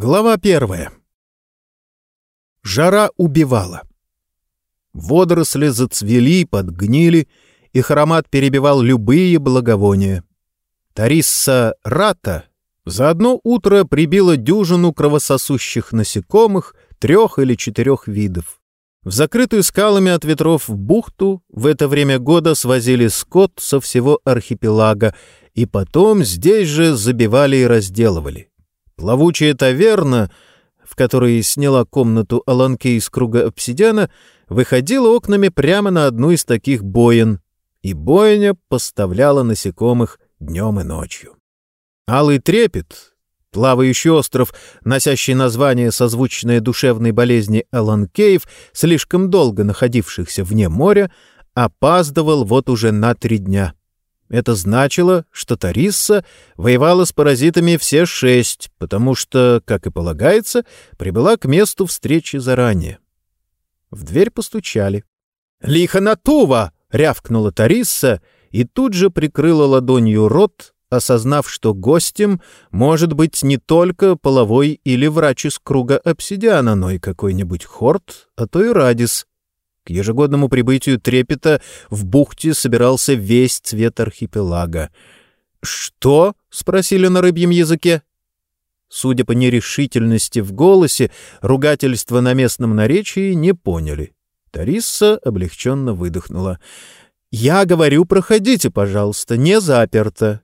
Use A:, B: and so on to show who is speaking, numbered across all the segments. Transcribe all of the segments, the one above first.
A: Глава первая. Жара убивала. Водоросли зацвели, подгнили, их аромат перебивал любые благовония. Тарисса Рата за одно утро прибила дюжину кровососущих насекомых трех или четырех видов. В закрытую скалами от ветров в бухту в это время года свозили скот со всего архипелага и потом здесь же забивали и разделывали. Плавучая таверна, в которой сняла комнату Аланке из круга обсидиана, выходила окнами прямо на одну из таких боен, и бойня поставляла насекомых днем и ночью. Алый трепет, плавающий остров, носящий название, созвучное душевной болезни Аланкеев, слишком долго находившихся вне моря, опаздывал вот уже на три дня — это значило, что Тарисса воевала с паразитами все шесть, потому что, как и полагается, прибыла к месту встречи заранее. В дверь постучали. «Лиха Натува!» — рявкнула Тарисса и тут же прикрыла ладонью рот, осознав, что гостем может быть не только половой или врач из круга обсидиана, но и какой-нибудь хорт, а то и радис. Ежегодному прибытию трепета в бухте собирался весь цвет архипелага. «Что?» — спросили на рыбьем языке. Судя по нерешительности в голосе, ругательства на местном наречии не поняли. Тарисса облегченно выдохнула. «Я говорю, проходите, пожалуйста, не заперто».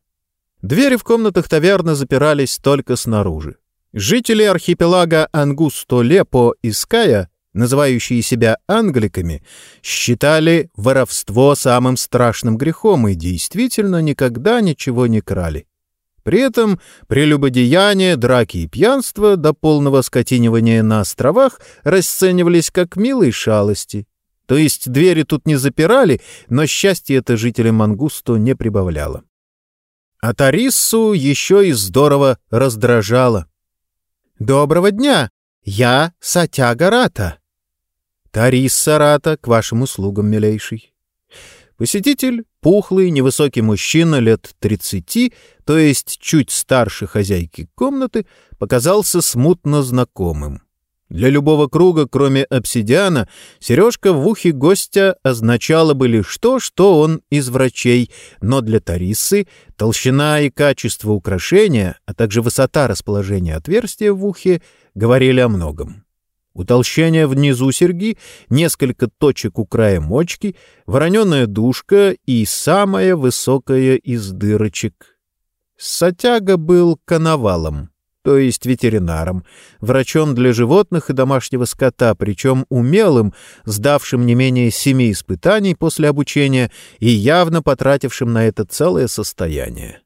A: Двери в комнатах таверны запирались только снаружи. Жители архипелага Ангусто-Лепо и Ская называющие себя англиками, считали воровство самым страшным грехом и действительно никогда ничего не крали. При этом прелюбодеяния, драки и пьянство до полного скотинивания на островах расценивались как милые шалости. То есть двери тут не запирали, но счастье это жителям Мангусту не прибавляло. А Тариссу еще и здорово раздражало. «Доброго дня! Я Сатяга Рата!» Тарис Сарата, к вашим услугам, милейший. Посетитель — пухлый, невысокий мужчина лет тридцати, то есть чуть старше хозяйки комнаты, показался смутно знакомым. Для любого круга, кроме обсидиана, сережка в ухе гостя означала бы лишь то, что он из врачей, но для Тарисы толщина и качество украшения, а также высота расположения отверстия в ухе говорили о многом. Утолщение внизу серьги, несколько точек у края мочки, вороненая душка и самая высокая из дырочек. Сатяга был коновалом, то есть ветеринаром, врачом для животных и домашнего скота, причем умелым, сдавшим не менее семи испытаний после обучения и явно потратившим на это целое состояние.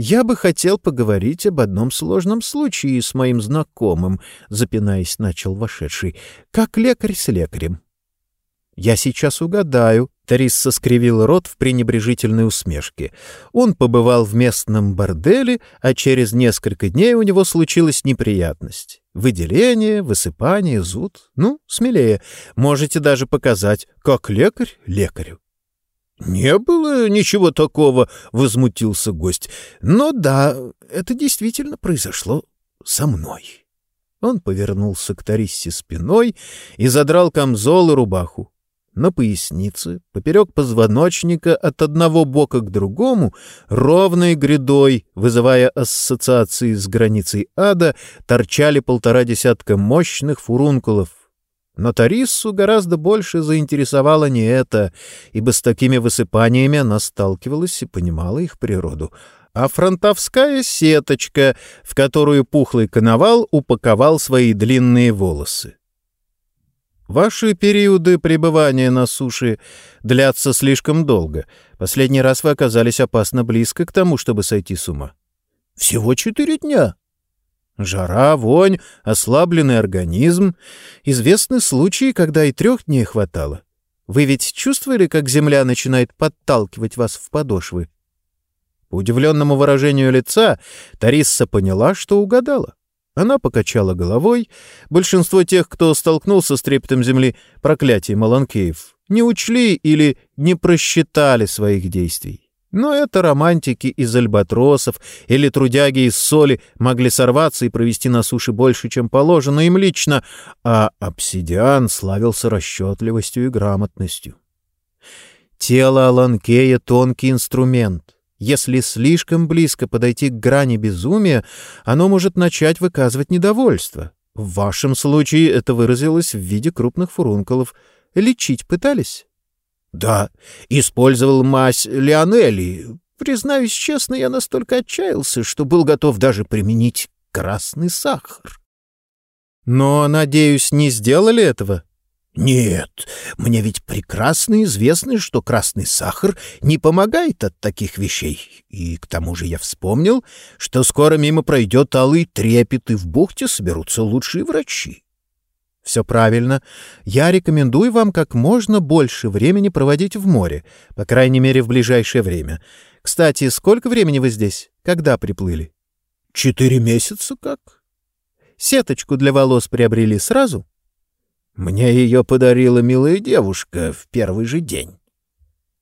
A: «Я бы хотел поговорить об одном сложном случае с моим знакомым», — запинаясь, начал вошедший, — «как лекарь с лекарем». «Я сейчас угадаю», — Тарисса скривил рот в пренебрежительной усмешке. Он побывал в местном борделе, а через несколько дней у него случилась неприятность. Выделение, высыпание, зуд. Ну, смелее. Можете даже показать, как лекарь лекарю. «Не было ничего такого», — возмутился гость. «Но да, это действительно произошло со мной». Он повернулся к Тариссе спиной и задрал камзол и рубаху. На пояснице, поперек позвоночника от одного бока к другому, ровной грядой, вызывая ассоциации с границей ада, торчали полтора десятка мощных фурункулов, но Тариссу гораздо больше заинтересовало не это, ибо с такими высыпаниями она сталкивалась и понимала их природу, а фронтовская сеточка, в которую пухлый коновал упаковал свои длинные волосы. Ваши периоды пребывания на суше длятся слишком долго. Последний раз вы оказались опасно близко к тому, чтобы сойти с ума. Всего четыре дня. Жара, вонь, ослабленный организм. Известны случаи, когда и трех дней хватало. Вы ведь чувствовали, как земля начинает подталкивать вас в подошвы? По удивленному выражению лица Тарисса поняла, что угадала. Она покачала головой. Большинство тех, кто столкнулся с трепетом земли, проклятие Маланкеев, не учли или не просчитали своих действий. Но это романтики из альбатросов или трудяги из соли могли сорваться и провести на суше больше, чем положено им лично, а обсидиан славился расчетливостью и грамотностью. Тело Аланкея — тонкий инструмент. Если слишком близко подойти к грани безумия, оно может начать выказывать недовольство. В вашем случае это выразилось в виде крупных фурункулов. Лечить пытались? Да, использовал мазь Леонели. Признаюсь честно, я настолько отчаялся, что был готов даже применить красный сахар. Но, надеюсь, не сделали этого? Нет, мне ведь прекрасно известно, что красный сахар не помогает от таких вещей. И к тому же я вспомнил, что скоро мимо пройдет алый трепет, и в бухте соберутся лучшие врачи. Все правильно. Я рекомендую вам как можно больше времени проводить в море, по крайней мере, в ближайшее время. Кстати, сколько времени вы здесь? Когда приплыли? Четыре месяца как? Сеточку для волос приобрели сразу? Мне ее подарила милая девушка в первый же день.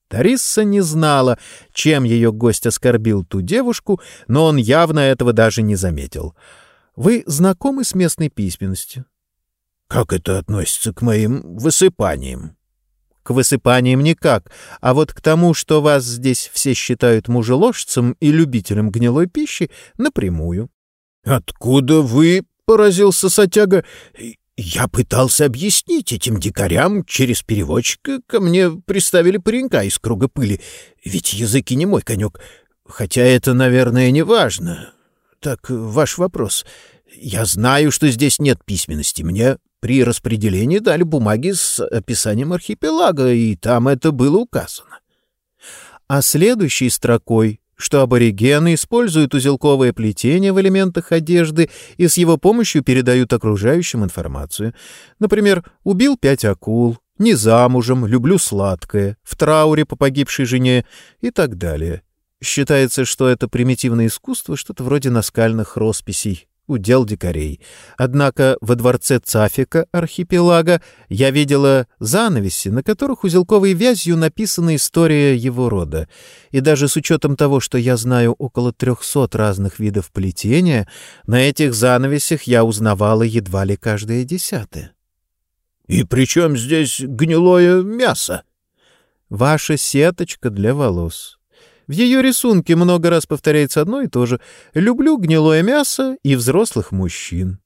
A: Тарисса не знала, чем ее гость оскорбил ту девушку, но он явно этого даже не заметил. «Вы знакомы с местной письменностью?» Как это относится к моим высыпаниям? К высыпаниям никак, а вот к тому, что вас здесь все считают мужеложцем и любителем гнилой пищи, напрямую. Откуда вы, поразился Сатяга, я пытался объяснить этим дикарям через переводчика, ко мне приставили паренька из круга пыли, ведь языки не мой конек, хотя это, наверное, не важно. Так, ваш вопрос. Я знаю, что здесь нет письменности, мне при распределении дали бумаги с описанием архипелага, и там это было указано. А следующей строкой, что аборигены используют узелковое плетение в элементах одежды и с его помощью передают окружающим информацию. Например, убил пять акул, не замужем, люблю сладкое, в трауре по погибшей жене и так далее. Считается, что это примитивное искусство, что-то вроде наскальных росписей удел дикарей. Однако во дворце Цафика архипелага я видела занавеси, на которых узелковой вязью написана история его рода. И даже с учетом того, что я знаю около трехсот разных видов плетения, на этих занавесях я узнавала едва ли каждое десятое. — И при чем здесь гнилое мясо? — Ваша сеточка для волос. В ее рисунке много раз повторяется одно и то же. «Люблю гнилое мясо и взрослых мужчин».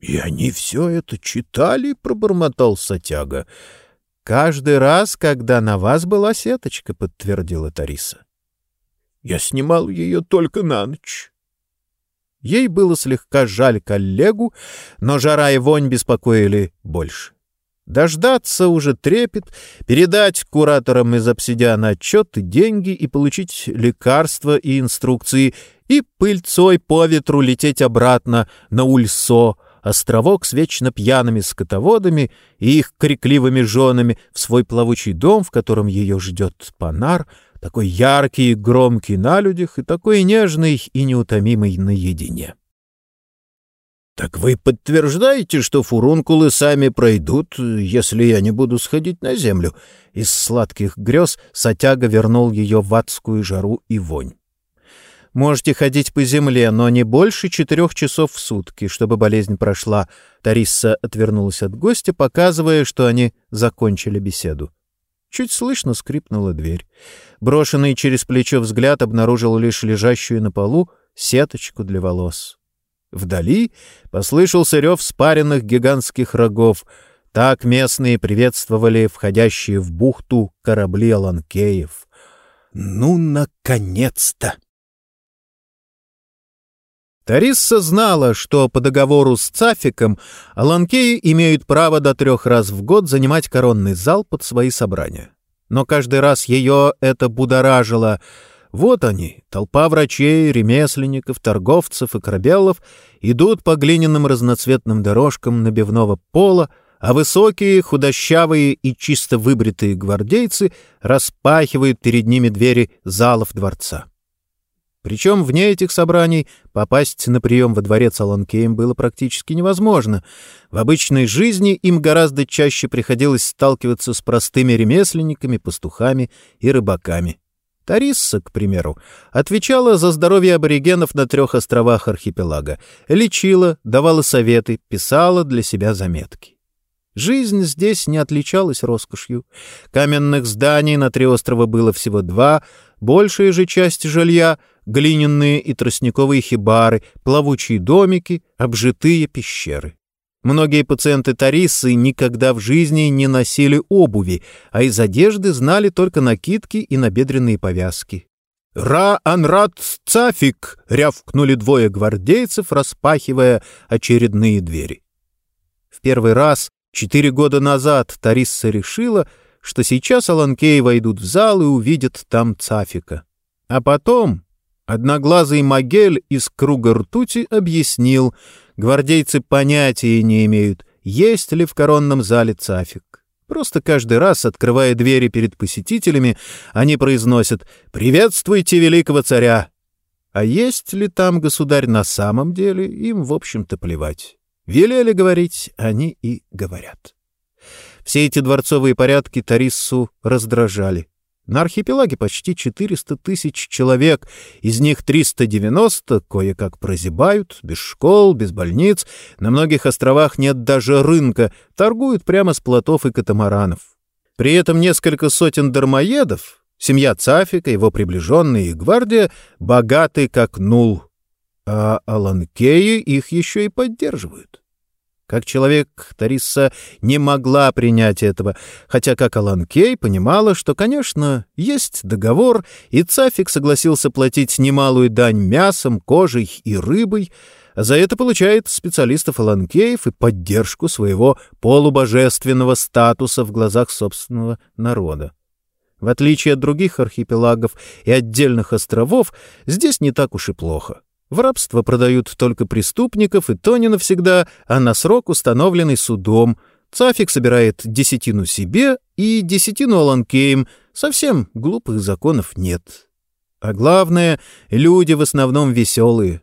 A: «И они все это читали?» — пробормотал Сатяга. «Каждый раз, когда на вас была сеточка», — подтвердила Тариса. «Я снимал ее только на ночь». Ей было слегка жаль коллегу, но жара и вонь беспокоили больше. Дождаться уже трепет, передать кураторам из обсидиана отчет и деньги и получить лекарства и инструкции, и пыльцой по ветру лететь обратно на Ульсо, островок с вечно пьяными скотоводами и их крикливыми женами, в свой плавучий дом, в котором ее ждет Панар, такой яркий и громкий на людях и такой нежный и неутомимый наедине. «Так вы подтверждаете, что фурункулы сами пройдут, если я не буду сходить на землю?» Из сладких грез Сатяга вернул ее в адскую жару и вонь. «Можете ходить по земле, но не больше четырех часов в сутки, чтобы болезнь прошла». Тарисса отвернулась от гостя, показывая, что они закончили беседу. Чуть слышно скрипнула дверь. Брошенный через плечо взгляд обнаружил лишь лежащую на полу сеточку для волос. Вдали послышался рев спаренных гигантских рогов. Так местные приветствовали входящие в бухту корабли Аланкеев. «Ну, наконец-то!» Тарисса знала, что по договору с Цафиком Аланкеи имеют право до трех раз в год занимать коронный зал под свои собрания. Но каждый раз ее это будоражило — вот они, толпа врачей, ремесленников, торговцев и корабелов, идут по глиняным разноцветным дорожкам набивного пола, а высокие, худощавые и чисто выбритые гвардейцы распахивают перед ними двери залов дворца. Причем вне этих собраний попасть на прием во дворец Аланкеем было практически невозможно. В обычной жизни им гораздо чаще приходилось сталкиваться с простыми ремесленниками, пастухами и рыбаками. Тарисса, к примеру, отвечала за здоровье аборигенов на трех островах архипелага, лечила, давала советы, писала для себя заметки. Жизнь здесь не отличалась роскошью. Каменных зданий на три острова было всего два, большая же часть жилья — глиняные и тростниковые хибары, плавучие домики, обжитые пещеры. Многие пациенты Тарисы никогда в жизни не носили обуви, а из одежды знали только накидки и набедренные повязки. «Ра-анрат цафик!» — рявкнули двое гвардейцев, распахивая очередные двери. В первый раз, четыре года назад, Тариса решила, что сейчас Аланкеи войдут в зал и увидят там цафика. А потом одноглазый Магель из круга ртути объяснил — Гвардейцы понятия не имеют, есть ли в коронном зале цафик. Просто каждый раз, открывая двери перед посетителями, они произносят «Приветствуйте великого царя!» А есть ли там государь на самом деле, им, в общем-то, плевать. Велели говорить, они и говорят. Все эти дворцовые порядки Тариссу раздражали. На архипелаге почти 400 тысяч человек, из них 390 кое-как прозябают, без школ, без больниц, на многих островах нет даже рынка, торгуют прямо с плотов и катамаранов. При этом несколько сотен дармоедов, семья Цафика, его приближенные и гвардия, богаты как нул, а Аланкеи их еще и поддерживают. Как человек, Тариса не могла принять этого, хотя, как Алан Кей, понимала, что, конечно, есть договор, и Цафик согласился платить немалую дань мясом, кожей и рыбой, а за это получает специалистов Аланкеев и поддержку своего полубожественного статуса в глазах собственного народа. В отличие от других архипелагов и отдельных островов, здесь не так уж и плохо. В рабство продают только преступников, и то не навсегда, а на срок, установленный судом. Цафик собирает десятину себе и десятину Аланкеем. Совсем глупых законов нет. А главное, люди в основном веселые.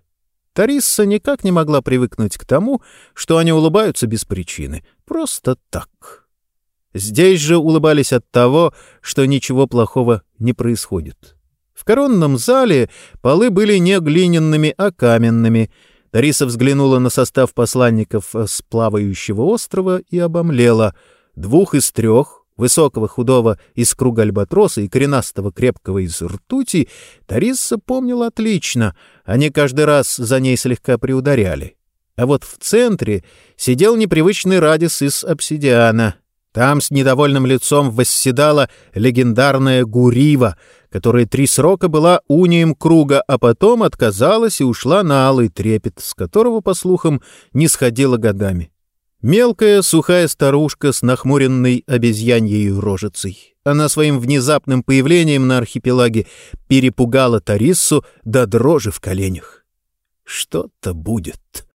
A: Тарисса никак не могла привыкнуть к тому, что они улыбаются без причины. Просто так. Здесь же улыбались от того, что ничего плохого не происходит. В коронном зале полы были не глиняными, а каменными. Тариса взглянула на состав посланников с плавающего острова и обомлела. Двух из трех, высокого худого из круга альбатроса и коренастого крепкого из ртути, Тариса помнила отлично. Они каждый раз за ней слегка приударяли. А вот в центре сидел непривычный радис из обсидиана. Там с недовольным лицом восседала легендарная Гурива — которая три срока была унием круга, а потом отказалась и ушла на алый трепет, с которого, по слухам, не сходила годами. Мелкая, сухая старушка с нахмуренной обезьяньей рожицей. Она своим внезапным появлением на архипелаге перепугала Тариссу до дрожи в коленях. «Что-то будет»,